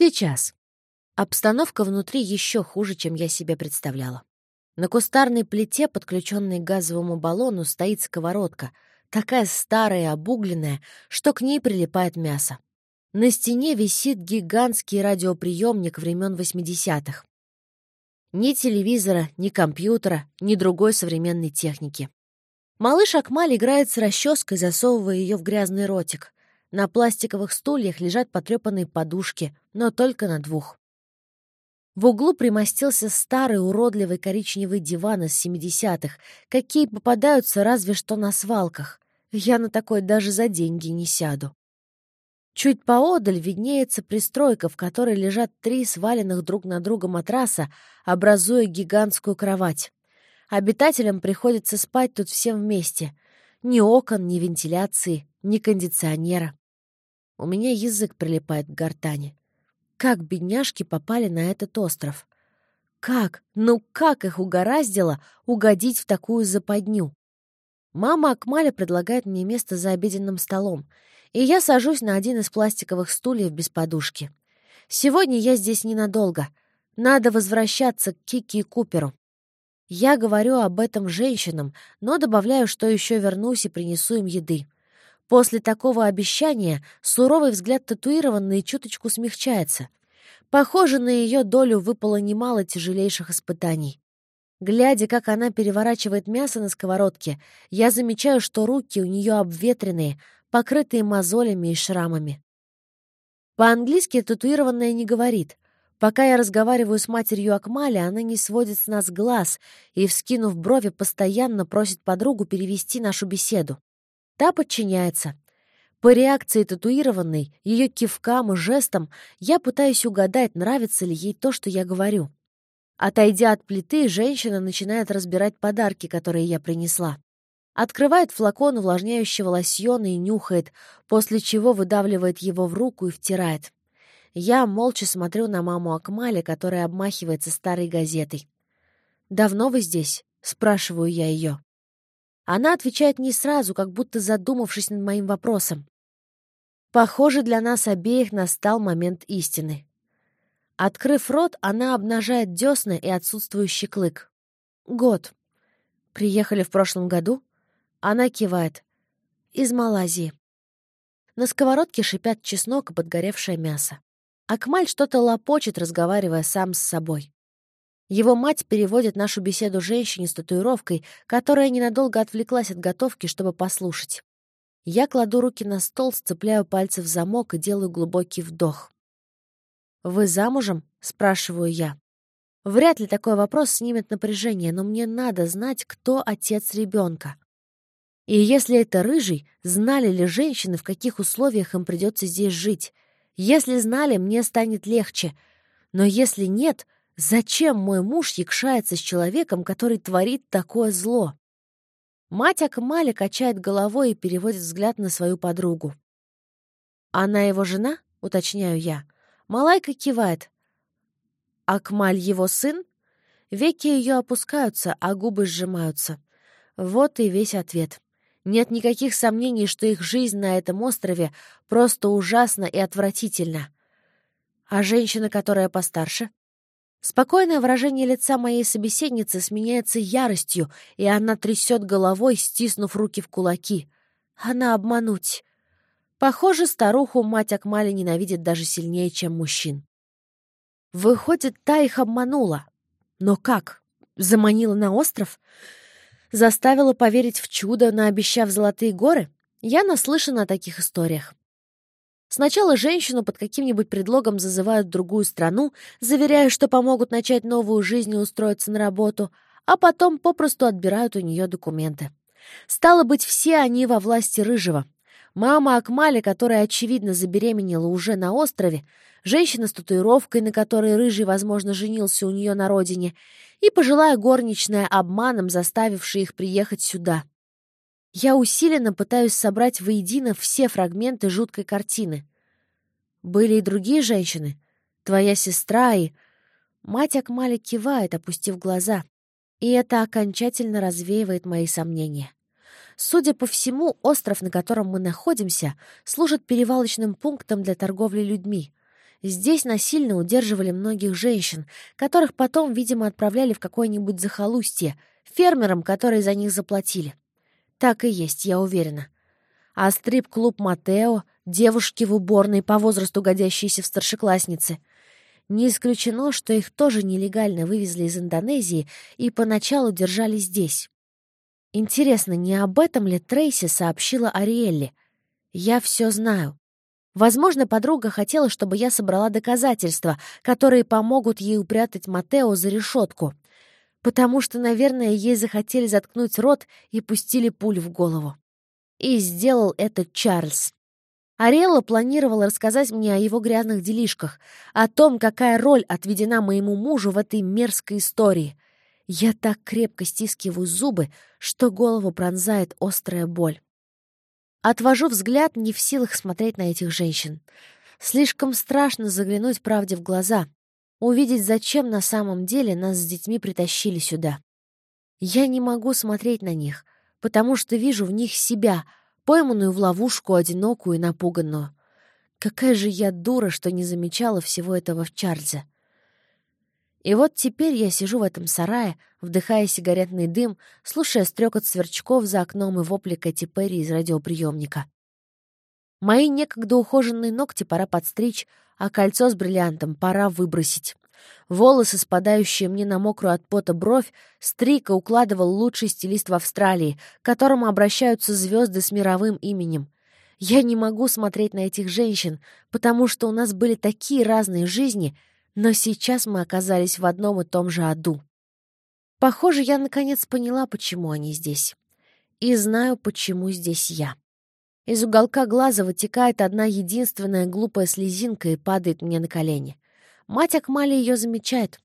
Сейчас. Обстановка внутри еще хуже, чем я себе представляла. На кустарной плите, подключенной к газовому баллону, стоит сковородка, такая старая и обугленная, что к ней прилипает мясо. На стене висит гигантский радиоприемник времен 80-х. Ни телевизора, ни компьютера, ни другой современной техники. Малыш Акмаль играет с расческой, засовывая ее в грязный ротик. На пластиковых стульях лежат потрепанные подушки, но только на двух. В углу примостился старый уродливый коричневый диван из 70-х, какие попадаются разве что на свалках. Я на такой даже за деньги не сяду. Чуть поодаль виднеется пристройка, в которой лежат три сваленных друг на друга матраса, образуя гигантскую кровать. Обитателям приходится спать тут всем вместе. Ни окон, ни вентиляции, ни кондиционера. У меня язык прилипает к гортани. Как бедняжки попали на этот остров? Как? Ну как их угораздило угодить в такую западню? Мама Акмаля предлагает мне место за обеденным столом, и я сажусь на один из пластиковых стульев без подушки. Сегодня я здесь ненадолго. Надо возвращаться к Кики и Куперу. Я говорю об этом женщинам, но добавляю, что еще вернусь и принесу им еды. После такого обещания суровый взгляд татуированной чуточку смягчается. Похоже, на ее долю выпало немало тяжелейших испытаний. Глядя, как она переворачивает мясо на сковородке, я замечаю, что руки у нее обветренные, покрытые мозолями и шрамами. По-английски татуированная не говорит. Пока я разговариваю с матерью Акмали, она не сводит с нас глаз и, вскинув брови, постоянно просит подругу перевести нашу беседу. Та подчиняется. По реакции татуированной, ее кивкам и жестам я пытаюсь угадать, нравится ли ей то, что я говорю. Отойдя от плиты, женщина начинает разбирать подарки, которые я принесла. Открывает флакон увлажняющего лосьона и нюхает, после чего выдавливает его в руку и втирает. Я молча смотрю на маму Акмали, которая обмахивается старой газетой. «Давно вы здесь?» — спрашиваю я ее. Она отвечает не сразу, как будто задумавшись над моим вопросом. Похоже, для нас обеих настал момент истины. Открыв рот, она обнажает десны и отсутствующий клык. Год. Приехали в прошлом году? Она кивает. Из Малайзии. На сковородке шипят чеснок и подгоревшее мясо. Акмаль что-то лопочет, разговаривая сам с собой. Его мать переводит нашу беседу женщине с татуировкой, которая ненадолго отвлеклась от готовки, чтобы послушать. Я кладу руки на стол, сцепляю пальцы в замок и делаю глубокий вдох. «Вы замужем?» — спрашиваю я. Вряд ли такой вопрос снимет напряжение, но мне надо знать, кто отец ребенка. И если это рыжий, знали ли женщины, в каких условиях им придется здесь жить? Если знали, мне станет легче. Но если нет — Зачем мой муж якшается с человеком, который творит такое зло? Мать Акмали качает головой и переводит взгляд на свою подругу. «Она его жена?» — уточняю я. Малайка кивает. «Акмаль его сын?» Веки ее опускаются, а губы сжимаются. Вот и весь ответ. Нет никаких сомнений, что их жизнь на этом острове просто ужасна и отвратительна. А женщина, которая постарше? Спокойное выражение лица моей собеседницы сменяется яростью, и она трясет головой, стиснув руки в кулаки. Она обмануть. Похоже, старуху мать Акмали ненавидит даже сильнее, чем мужчин. Выходит, та их обманула. Но как? Заманила на остров? Заставила поверить в чудо, наобещав золотые горы? Я наслышана о таких историях. Сначала женщину под каким-нибудь предлогом зазывают в другую страну, заверяя, что помогут начать новую жизнь и устроиться на работу, а потом попросту отбирают у нее документы. Стало быть, все они во власти Рыжего. Мама Акмали, которая, очевидно, забеременела уже на острове, женщина с татуировкой, на которой Рыжий, возможно, женился у нее на родине, и пожилая горничная, обманом заставившая их приехать сюда. Я усиленно пытаюсь собрать воедино все фрагменты жуткой картины. Были и другие женщины. Твоя сестра и... Мать Акмали кивает, опустив глаза. И это окончательно развеивает мои сомнения. Судя по всему, остров, на котором мы находимся, служит перевалочным пунктом для торговли людьми. Здесь насильно удерживали многих женщин, которых потом, видимо, отправляли в какое-нибудь захолустье, фермерам, которые за них заплатили. Так и есть, я уверена. А стрип-клуб «Матео», девушки в уборной, по возрасту годящиеся в старшеклассницы. Не исключено, что их тоже нелегально вывезли из Индонезии и поначалу держали здесь. Интересно, не об этом ли Трейси сообщила Ариэлле? Я все знаю. Возможно, подруга хотела, чтобы я собрала доказательства, которые помогут ей упрятать Матео за решетку. Потому что, наверное, ей захотели заткнуть рот и пустили пуль в голову. И сделал это Чарльз. Арелла планировала рассказать мне о его грязных делишках, о том, какая роль отведена моему мужу в этой мерзкой истории. Я так крепко стискиваю зубы, что голову пронзает острая боль. Отвожу взгляд, не в силах смотреть на этих женщин. Слишком страшно заглянуть правде в глаза, увидеть, зачем на самом деле нас с детьми притащили сюда. Я не могу смотреть на них, потому что вижу в них себя — пойманную в ловушку, одинокую и напуганную. Какая же я дура, что не замечала всего этого в Чарльзе. И вот теперь я сижу в этом сарае, вдыхая сигаретный дым, слушая стрекот сверчков за окном и вопли Кэти Перри из радиоприемника. Мои некогда ухоженные ногти пора подстричь, а кольцо с бриллиантом пора выбросить. Волосы, спадающие мне на мокрую от пота бровь, Стрика укладывал лучший стилист в Австралии, к которому обращаются звезды с мировым именем. Я не могу смотреть на этих женщин, потому что у нас были такие разные жизни, но сейчас мы оказались в одном и том же аду. Похоже, я наконец поняла, почему они здесь. И знаю, почему здесь я. Из уголка глаза вытекает одна единственная глупая слезинка и падает мне на колени. Мать Акмали ее замечает.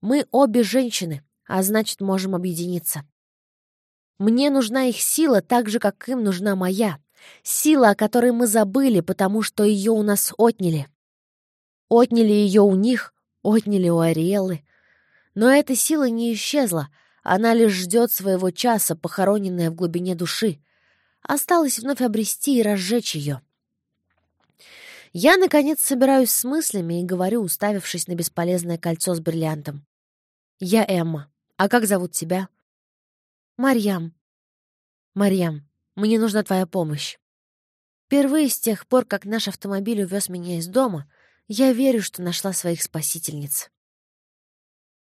Мы обе женщины, а значит, можем объединиться. Мне нужна их сила так же, как им нужна моя. Сила, о которой мы забыли, потому что ее у нас отняли. Отняли ее у них, отняли у Ариэлы. Но эта сила не исчезла, она лишь ждет своего часа, похороненная в глубине души. Осталось вновь обрести и разжечь ее. Я, наконец, собираюсь с мыслями и говорю, уставившись на бесполезное кольцо с бриллиантом. «Я Эмма. А как зовут тебя?» «Марьям». «Марьям, мне нужна твоя помощь. Впервые с тех пор, как наш автомобиль увез меня из дома, я верю, что нашла своих спасительниц.